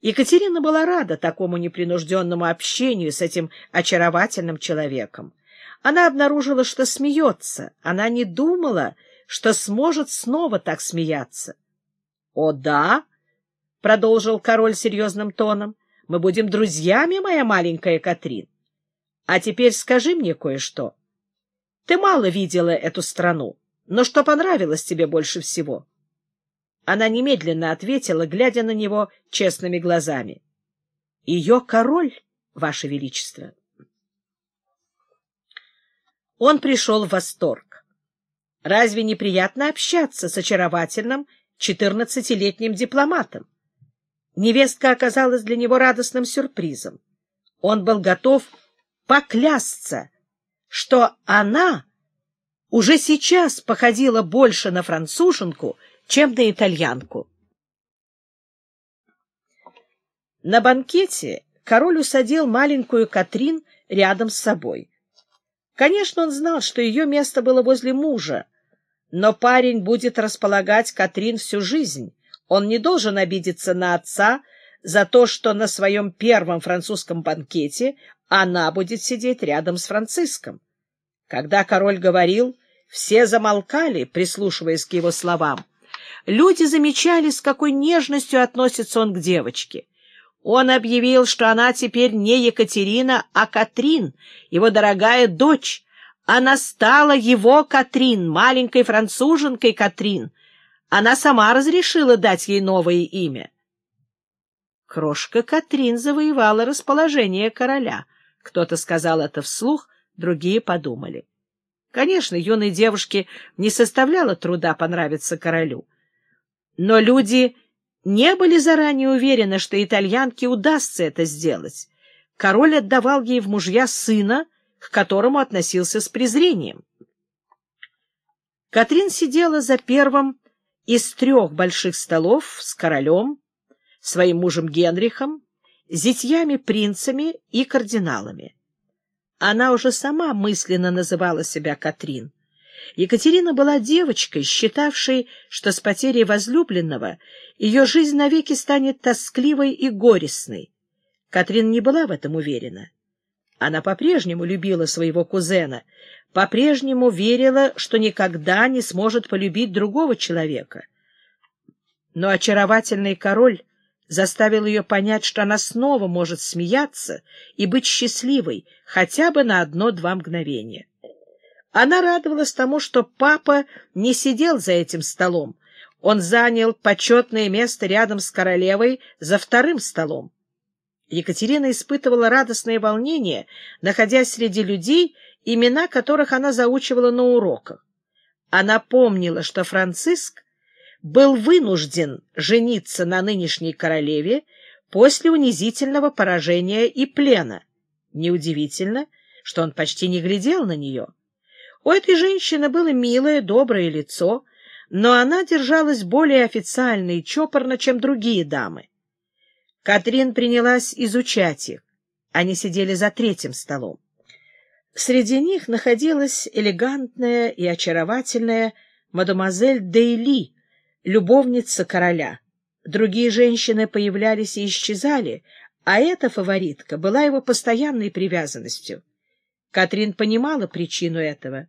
Екатерина была рада такому непринужденному общению с этим очаровательным человеком. Она обнаружила, что смеется. Она не думала, что сможет снова так смеяться. — О, да, — продолжил король серьезным тоном, — мы будем друзьями, моя маленькая Катрин. А теперь скажи мне кое-что. Ты мало видела эту страну, но что понравилось тебе больше всего? Она немедленно ответила, глядя на него честными глазами. — Ее король, Ваше Величество. Он пришел в восторг. Разве неприятно общаться с очаровательным четырнадцатилетним дипломатом? Невестка оказалась для него радостным сюрпризом. Он был готов поклясться, что она уже сейчас походила больше на француженку, чем на итальянку. На банкете король усадил маленькую Катрин рядом с собой. Конечно, он знал, что ее место было возле мужа, но парень будет располагать Катрин всю жизнь. Он не должен обидеться на отца за то, что на своем первом французском банкете она будет сидеть рядом с Франциском. Когда король говорил, все замолкали, прислушиваясь к его словам. Люди замечали, с какой нежностью относится он к девочке. Он объявил, что она теперь не Екатерина, а Катрин, его дорогая дочь. Она стала его Катрин, маленькой француженкой Катрин. Она сама разрешила дать ей новое имя. Крошка Катрин завоевала расположение короля. Кто-то сказал это вслух, другие подумали. Конечно, юной девушке не составляло труда понравиться королю. Но люди не были заранее уверены, что итальянке удастся это сделать. Король отдавал ей в мужья сына, к которому относился с презрением. Катрин сидела за первым из трех больших столов с королем, своим мужем Генрихом, зятьями-принцами и кардиналами. Она уже сама мысленно называла себя Катрин. Екатерина была девочкой, считавшей, что с потерей возлюбленного ее жизнь навеки станет тоскливой и горестной. Катрин не была в этом уверена. Она по-прежнему любила своего кузена, по-прежнему верила, что никогда не сможет полюбить другого человека. Но очаровательный король заставил ее понять, что она снова может смеяться и быть счастливой хотя бы на одно-два мгновения. Она радовалась тому, что папа не сидел за этим столом. Он занял почетное место рядом с королевой за вторым столом. Екатерина испытывала радостное волнение, находясь среди людей, имена которых она заучивала на уроках. Она помнила, что Франциск был вынужден жениться на нынешней королеве после унизительного поражения и плена. Неудивительно, что он почти не глядел на нее. У этой женщины было милое, доброе лицо, но она держалась более официально и чопорно, чем другие дамы. Катрин принялась изучать их. Они сидели за третьим столом. Среди них находилась элегантная и очаровательная мадемуазель Дейли, любовница короля. Другие женщины появлялись и исчезали, а эта фаворитка была его постоянной привязанностью. Катрин понимала причину этого.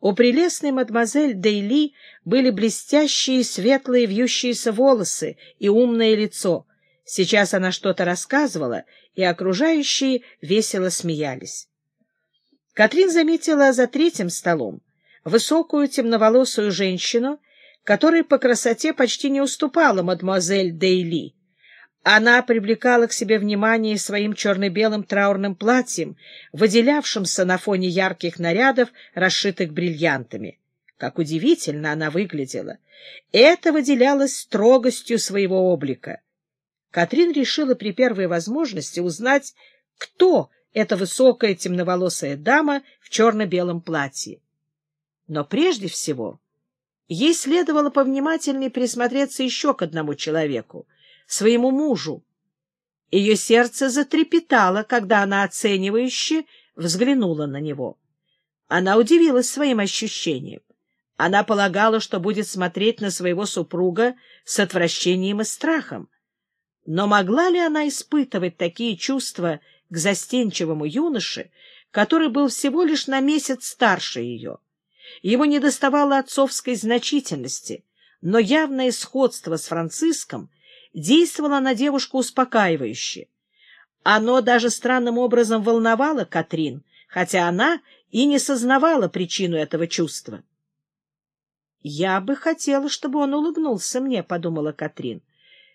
У прелестной мадемуазель Дейли были блестящие, светлые, вьющиеся волосы и умное лицо. Сейчас она что-то рассказывала, и окружающие весело смеялись. Катрин заметила за третьим столом высокую темноволосую женщину, которая по красоте почти не уступала мадемуазель Дейли. Она привлекала к себе внимание своим черно-белым траурным платьем, выделявшимся на фоне ярких нарядов, расшитых бриллиантами. Как удивительно она выглядела! Это выделялось строгостью своего облика. Катрин решила при первой возможности узнать, кто эта высокая темноволосая дама в черно-белом платье. Но прежде всего ей следовало повнимательнее присмотреться еще к одному человеку — своему мужу. Ее сердце затрепетало, когда она оценивающе взглянула на него. Она удивилась своим ощущением. Она полагала, что будет смотреть на своего супруга с отвращением и страхом. Но могла ли она испытывать такие чувства к застенчивому юноше, который был всего лишь на месяц старше ее? Ему недоставало отцовской значительности, но явное сходство с Франциском действовало на девушку успокаивающе. Оно даже странным образом волновало Катрин, хотя она и не сознавала причину этого чувства. «Я бы хотела, чтобы он улыбнулся мне», — подумала Катрин.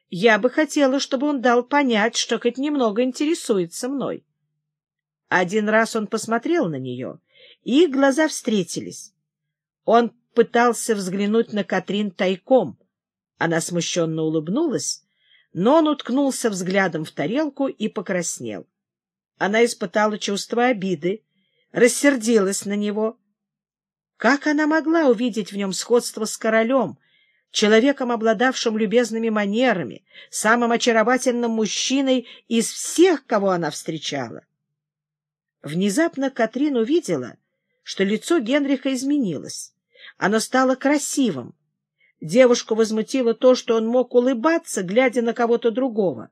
«Я бы хотела, чтобы он дал понять, что хоть немного интересуется мной». Один раз он посмотрел на нее, и их глаза встретились. Он пытался взглянуть на Катрин тайком. Она смущенно улыбнулась, но он уткнулся взглядом в тарелку и покраснел. Она испытала чувство обиды, рассердилась на него. Как она могла увидеть в нем сходство с королем, человеком, обладавшим любезными манерами, самым очаровательным мужчиной из всех, кого она встречала? Внезапно Катрин увидела, что лицо Генриха изменилось. Оно стало красивым. Девушку возмутило то, что он мог улыбаться, глядя на кого-то другого.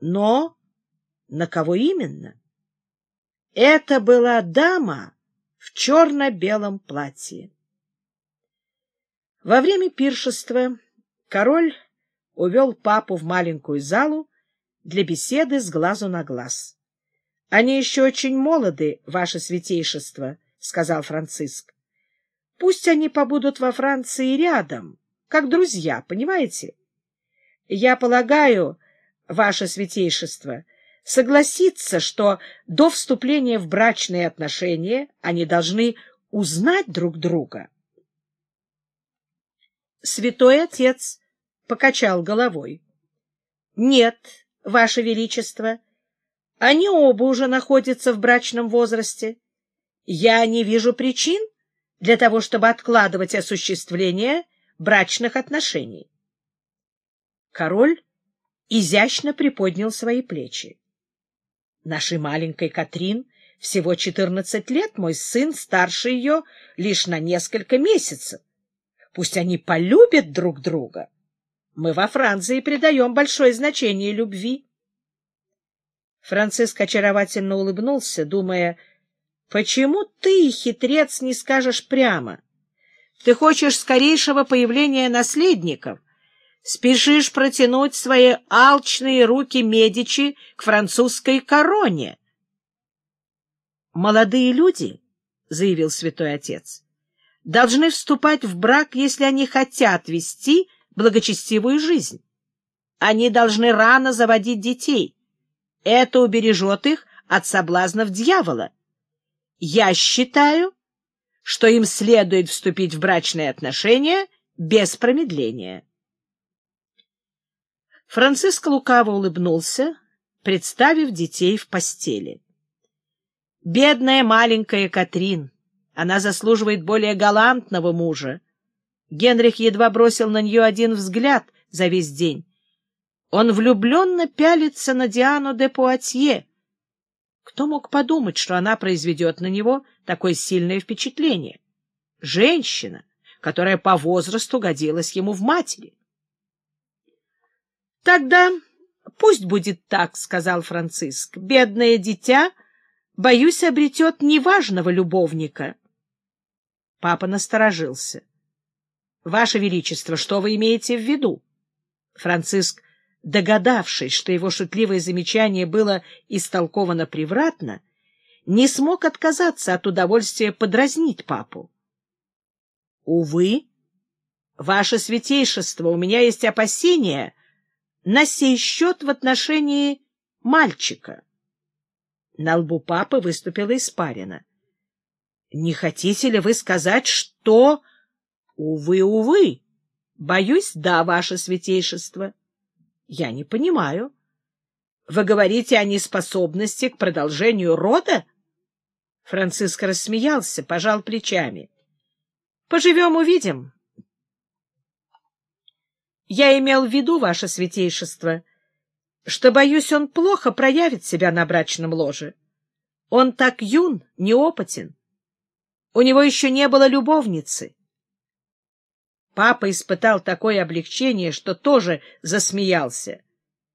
Но на кого именно? Это была дама в черно-белом платье. Во время пиршества король увел папу в маленькую залу для беседы с глазу на глаз. — Они еще очень молоды, ваше святейшество, — сказал Франциск. Пусть они побудут во Франции рядом, как друзья, понимаете? Я полагаю, ваше святейшество, согласиться, что до вступления в брачные отношения они должны узнать друг друга. Святой Отец покачал головой. — Нет, Ваше Величество, они оба уже находятся в брачном возрасте. Я не вижу причин, для того, чтобы откладывать осуществление брачных отношений. Король изящно приподнял свои плечи. Нашей маленькой Катрин всего четырнадцать лет, мой сын старше ее лишь на несколько месяцев. Пусть они полюбят друг друга. Мы во Франции придаем большое значение любви. Франциск очаровательно улыбнулся, думая, Почему ты, хитрец, не скажешь прямо? Ты хочешь скорейшего появления наследников, спешишь протянуть свои алчные руки Медичи к французской короне. «Молодые люди, — заявил святой отец, — должны вступать в брак, если они хотят вести благочестивую жизнь. Они должны рано заводить детей. Это убережет их от соблазнов дьявола. Я считаю, что им следует вступить в брачные отношения без промедления. Франциско лукаво улыбнулся, представив детей в постели. Бедная маленькая Катрин, она заслуживает более галантного мужа. Генрих едва бросил на нее один взгляд за весь день. Он влюбленно пялится на Диану де Пуатье, кто мог подумать, что она произведет на него такое сильное впечатление? Женщина, которая по возрасту годилась ему в матери. — Тогда пусть будет так, — сказал Франциск. — Бедное дитя, боюсь, обретет неважного любовника. Папа насторожился. — Ваше Величество, что вы имеете в виду? Франциск догадавшись, что его шутливое замечание было истолковано превратно, не смог отказаться от удовольствия подразнить папу. — Увы, ваше святейшество, у меня есть опасения на сей счет в отношении мальчика. На лбу папы выступила испарина. — Не хотите ли вы сказать, что... — Увы, увы. Боюсь, да, ваше святейшество. — я не понимаю. Вы говорите о неспособности к продолжению рода? Франциск рассмеялся, пожал плечами. Поживем — увидим. Я имел в виду, ваше святейшество, что, боюсь, он плохо проявит себя на брачном ложе. Он так юн, неопытен. У него еще не было любовницы. Папа испытал такое облегчение, что тоже засмеялся.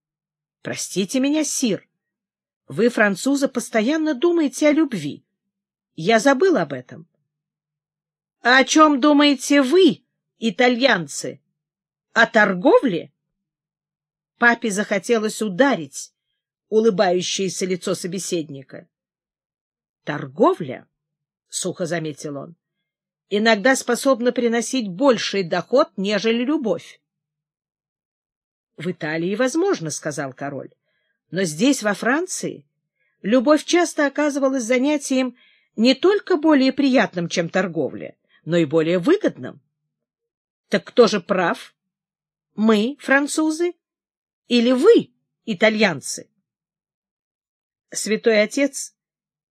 — Простите меня, сир. Вы, французы, постоянно думаете о любви. Я забыл об этом. — А о чем думаете вы, итальянцы? О торговле? Папе захотелось ударить улыбающееся лицо собеседника. — Торговля, — сухо заметил он, — иногда способна приносить больший доход, нежели любовь. — В Италии возможно, — сказал король, — но здесь, во Франции, любовь часто оказывалась занятием не только более приятным, чем торговля, но и более выгодным. Так кто же прав? Мы, французы, или вы, итальянцы? Святой Отец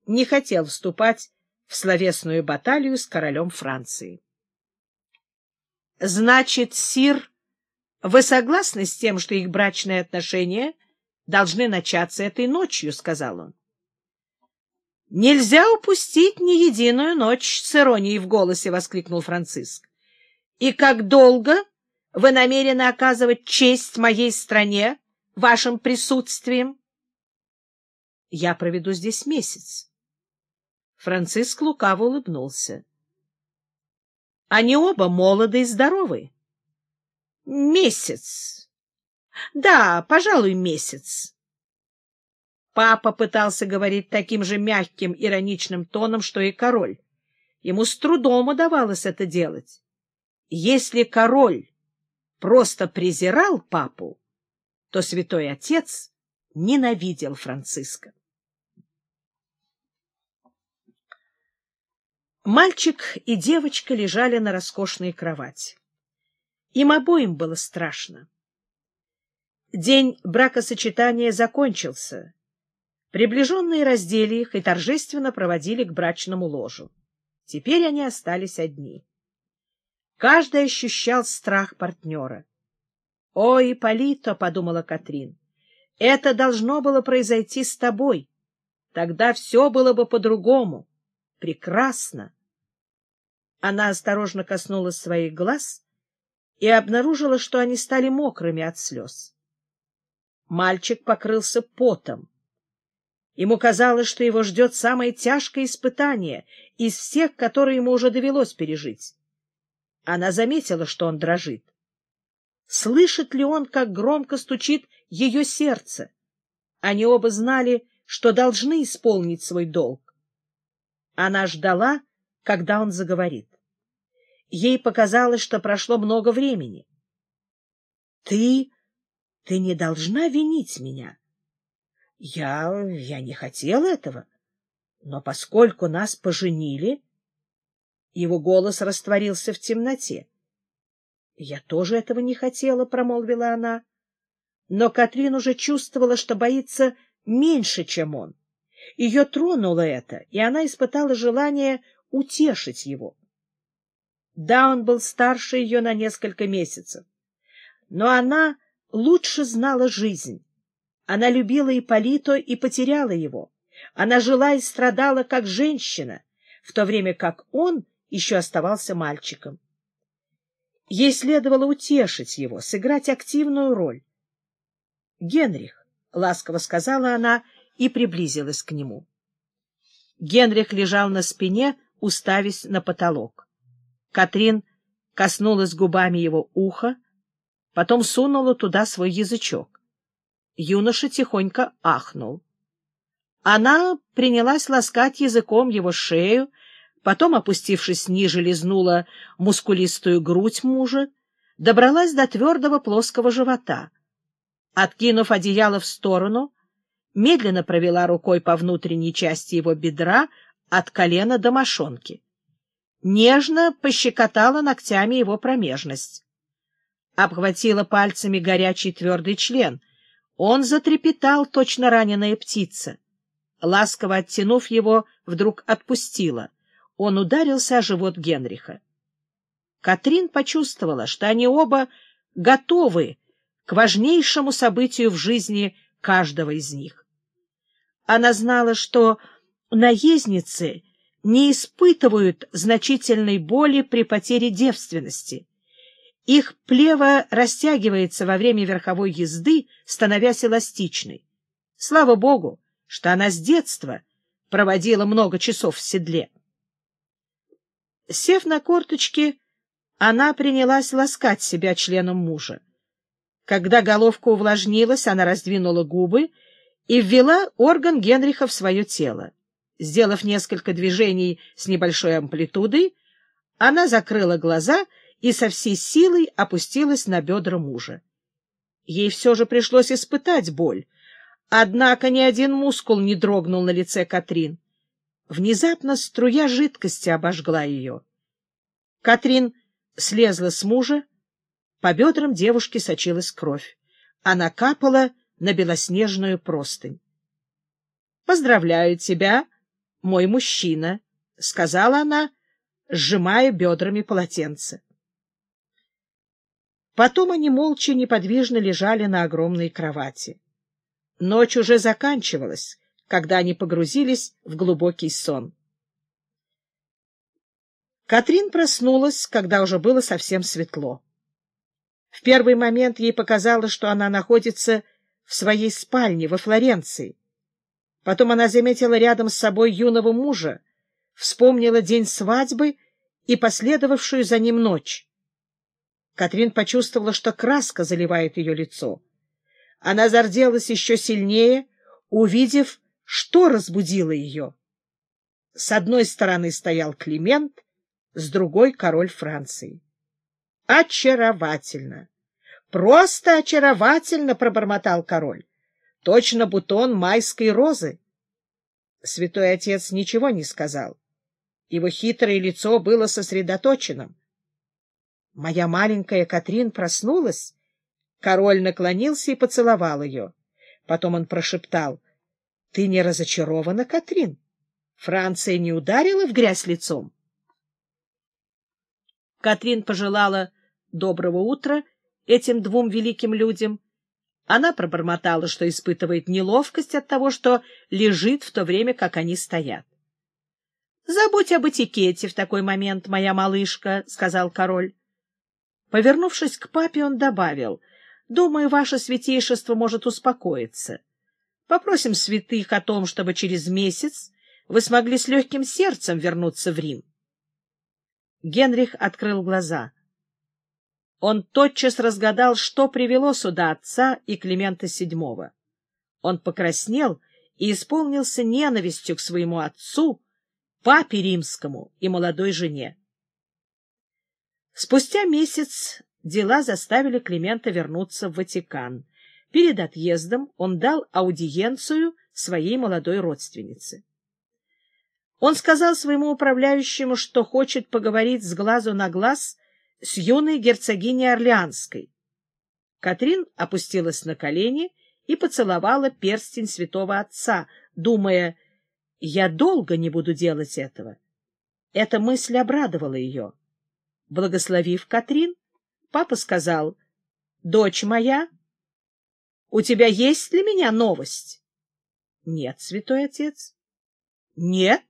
не хотел вступать в словесную баталию с королем Франции. — Значит, сир, вы согласны с тем, что их брачные отношения должны начаться этой ночью? — сказал он. — Нельзя упустить ни единую ночь, — с иронией в голосе воскликнул Франциск. — И как долго вы намерены оказывать честь моей стране вашим присутствием? Я проведу здесь месяц. Франциск лукаво улыбнулся. — Они оба молоды и здоровы. — Месяц. Да, пожалуй, месяц. Папа пытался говорить таким же мягким, ироничным тоном, что и король. Ему с трудом удавалось это делать. Если король просто презирал папу, то святой отец ненавидел Франциска. Мальчик и девочка лежали на роскошной кровати. Им обоим было страшно. День бракосочетания закончился. Приближенные раздели их и торжественно проводили к брачному ложу. Теперь они остались одни. Каждый ощущал страх партнера. — Ой, Полито, — подумала Катрин, — это должно было произойти с тобой. Тогда все было бы по-другому. Прекрасно. Она осторожно коснулась своих глаз и обнаружила, что они стали мокрыми от слез. Мальчик покрылся потом. Ему казалось, что его ждет самое тяжкое испытание из всех, которые ему уже довелось пережить. Она заметила, что он дрожит. Слышит ли он, как громко стучит ее сердце? Они оба знали, что должны исполнить свой долг. Она ждала, когда он заговорит. Ей показалось, что прошло много времени. — Ты... ты не должна винить меня. Я... я не хотел этого. Но поскольку нас поженили... Его голос растворился в темноте. — Я тоже этого не хотела, — промолвила она. Но Катрин уже чувствовала, что боится меньше, чем он. Ее тронуло это, и она испытала желание утешить его. Да, он был старше ее на несколько месяцев, но она лучше знала жизнь. Она любила Ипполито и потеряла его. Она жила и страдала как женщина, в то время как он еще оставался мальчиком. Ей следовало утешить его, сыграть активную роль. — Генрих, — ласково сказала она и приблизилась к нему. Генрих лежал на спине, уставясь на потолок. Катрин коснулась губами его уха, потом сунула туда свой язычок. Юноша тихонько ахнул. Она принялась ласкать языком его шею, потом, опустившись ниже, лизнула мускулистую грудь мужа, добралась до твердого плоского живота. Откинув одеяло в сторону, медленно провела рукой по внутренней части его бедра от колена до мошонки. Нежно пощекотала ногтями его промежность. Обхватила пальцами горячий твердый член. Он затрепетал, точно раненая птица. Ласково оттянув его, вдруг отпустила. Он ударился о живот Генриха. Катрин почувствовала, что они оба готовы к важнейшему событию в жизни каждого из них. Она знала, что наездницы не испытывают значительной боли при потере девственности, Их плева растягивается во время верховой езды, становясь эластичной. Слава богу, что она с детства проводила много часов в седле. Сев на корточки, она принялась ласкать себя членом мужа. Когда головка увлажнилась, она раздвинула губы и ввела орган Генриха в свое тело. Сделав несколько движений с небольшой амплитудой, она закрыла глаза и со всей силой опустилась на бедра мужа. Ей все же пришлось испытать боль, однако ни один мускул не дрогнул на лице Катрин. Внезапно струя жидкости обожгла ее. Катрин слезла с мужа, по бедрам девушки сочилась кровь. Она капала на белоснежную простынь. — Поздравляю тебя, мой мужчина, — сказала она, сжимая бедрами полотенце. Потом они молча неподвижно лежали на огромной кровати. Ночь уже заканчивалась, когда они погрузились в глубокий сон. Катрин проснулась, когда уже было совсем светло. В первый момент ей показалось, что она находится в своей спальне во Флоренции. Потом она заметила рядом с собой юного мужа, вспомнила день свадьбы и последовавшую за ним ночь. Катрин почувствовала, что краска заливает ее лицо. Она зарделась еще сильнее, увидев, что разбудило ее. С одной стороны стоял Климент, с другой — король Франции. «Очаровательно! Просто очаровательно!» — пробормотал король. «Точно бутон майской розы!» Святой отец ничего не сказал. Его хитрое лицо было сосредоточенным. Моя маленькая Катрин проснулась. Король наклонился и поцеловал ее. Потом он прошептал. — Ты не разочарована, Катрин? Франция не ударила в грязь лицом? Катрин пожелала доброго утра этим двум великим людям. Она пробормотала, что испытывает неловкость от того, что лежит в то время, как они стоят. — Забудь об этикете в такой момент, моя малышка, — сказал король. Повернувшись к папе, он добавил, — Думаю, ваше святейшество может успокоиться. Попросим святых о том, чтобы через месяц вы смогли с легким сердцем вернуться в Рим. Генрих открыл глаза. Он тотчас разгадал, что привело сюда отца и Климента VII. Он покраснел и исполнился ненавистью к своему отцу, папе римскому и молодой жене. Спустя месяц дела заставили Климента вернуться в Ватикан. Перед отъездом он дал аудиенцию своей молодой родственнице. Он сказал своему управляющему, что хочет поговорить с глазу на глаз с юной герцогиней Орлеанской. Катрин опустилась на колени и поцеловала перстень святого отца, думая, «Я долго не буду делать этого». Эта мысль обрадовала ее. Благословив Катрин, папа сказал, «Дочь моя, у тебя есть для меня новость?» «Нет, святой отец». «Нет?»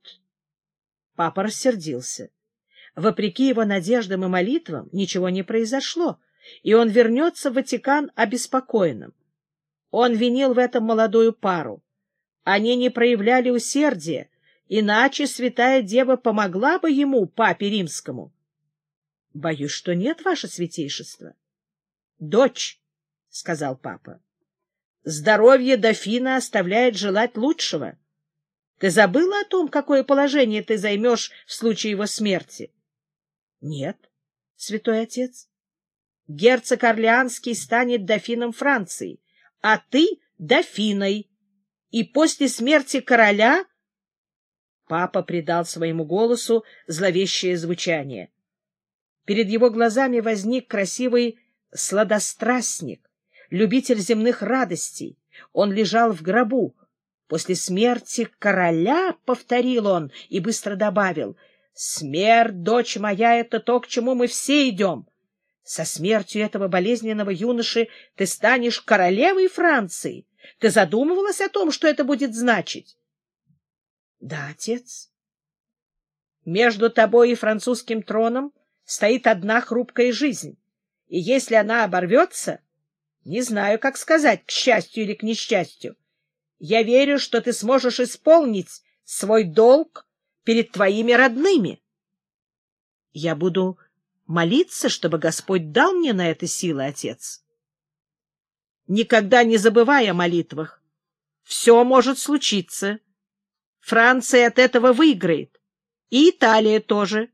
Папа рассердился. Вопреки его надеждам и молитвам ничего не произошло, и он вернется в Ватикан обеспокоенным. Он винил в этом молодую пару. Они не проявляли усердия, иначе святая дева помогла бы ему, папе римскому. — Боюсь, что нет, ваше святейшество. — Дочь, — сказал папа, — здоровье дофина оставляет желать лучшего. Ты забыла о том, какое положение ты займешь в случае его смерти? — Нет, святой отец. Герцог Орлеанский станет дофином Франции, а ты — дофиной. И после смерти короля... Папа придал своему голосу зловещее звучание. Перед его глазами возник красивый сладострастник, любитель земных радостей. Он лежал в гробу, После смерти короля, — повторил он и быстро добавил, — смерть, дочь моя, — это то, к чему мы все идем. Со смертью этого болезненного юноши ты станешь королевой Франции. Ты задумывалась о том, что это будет значить? — Да, отец. Между тобой и французским троном стоит одна хрупкая жизнь. И если она оборвется, не знаю, как сказать, к счастью или к несчастью, я верю, что ты сможешь исполнить свой долг перед твоими родными. Я буду молиться, чтобы Господь дал мне на это силы, отец. Никогда не забывай о молитвах. Все может случиться. Франция от этого выиграет. И Италия тоже.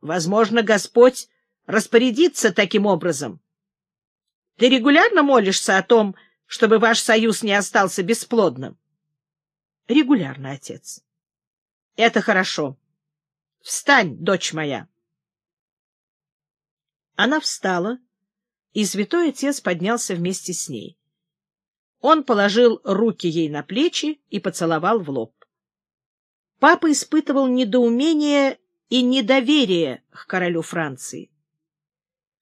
Возможно, Господь распорядится таким образом. Ты регулярно молишься о том, чтобы ваш союз не остался бесплодным? Регулярно, отец. Это хорошо. Встань, дочь моя. Она встала, и святой отец поднялся вместе с ней. Он положил руки ей на плечи и поцеловал в лоб. Папа испытывал недоумение и недоверие к королю Франции.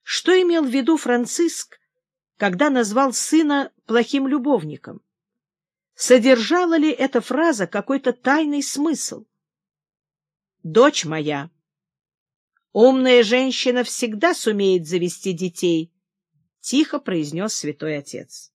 Что имел в виду Франциск, когда назвал сына плохим любовником? Содержала ли эта фраза какой-то тайный смысл? «Дочь моя, умная женщина всегда сумеет завести детей», — тихо произнес святой отец.